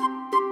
you.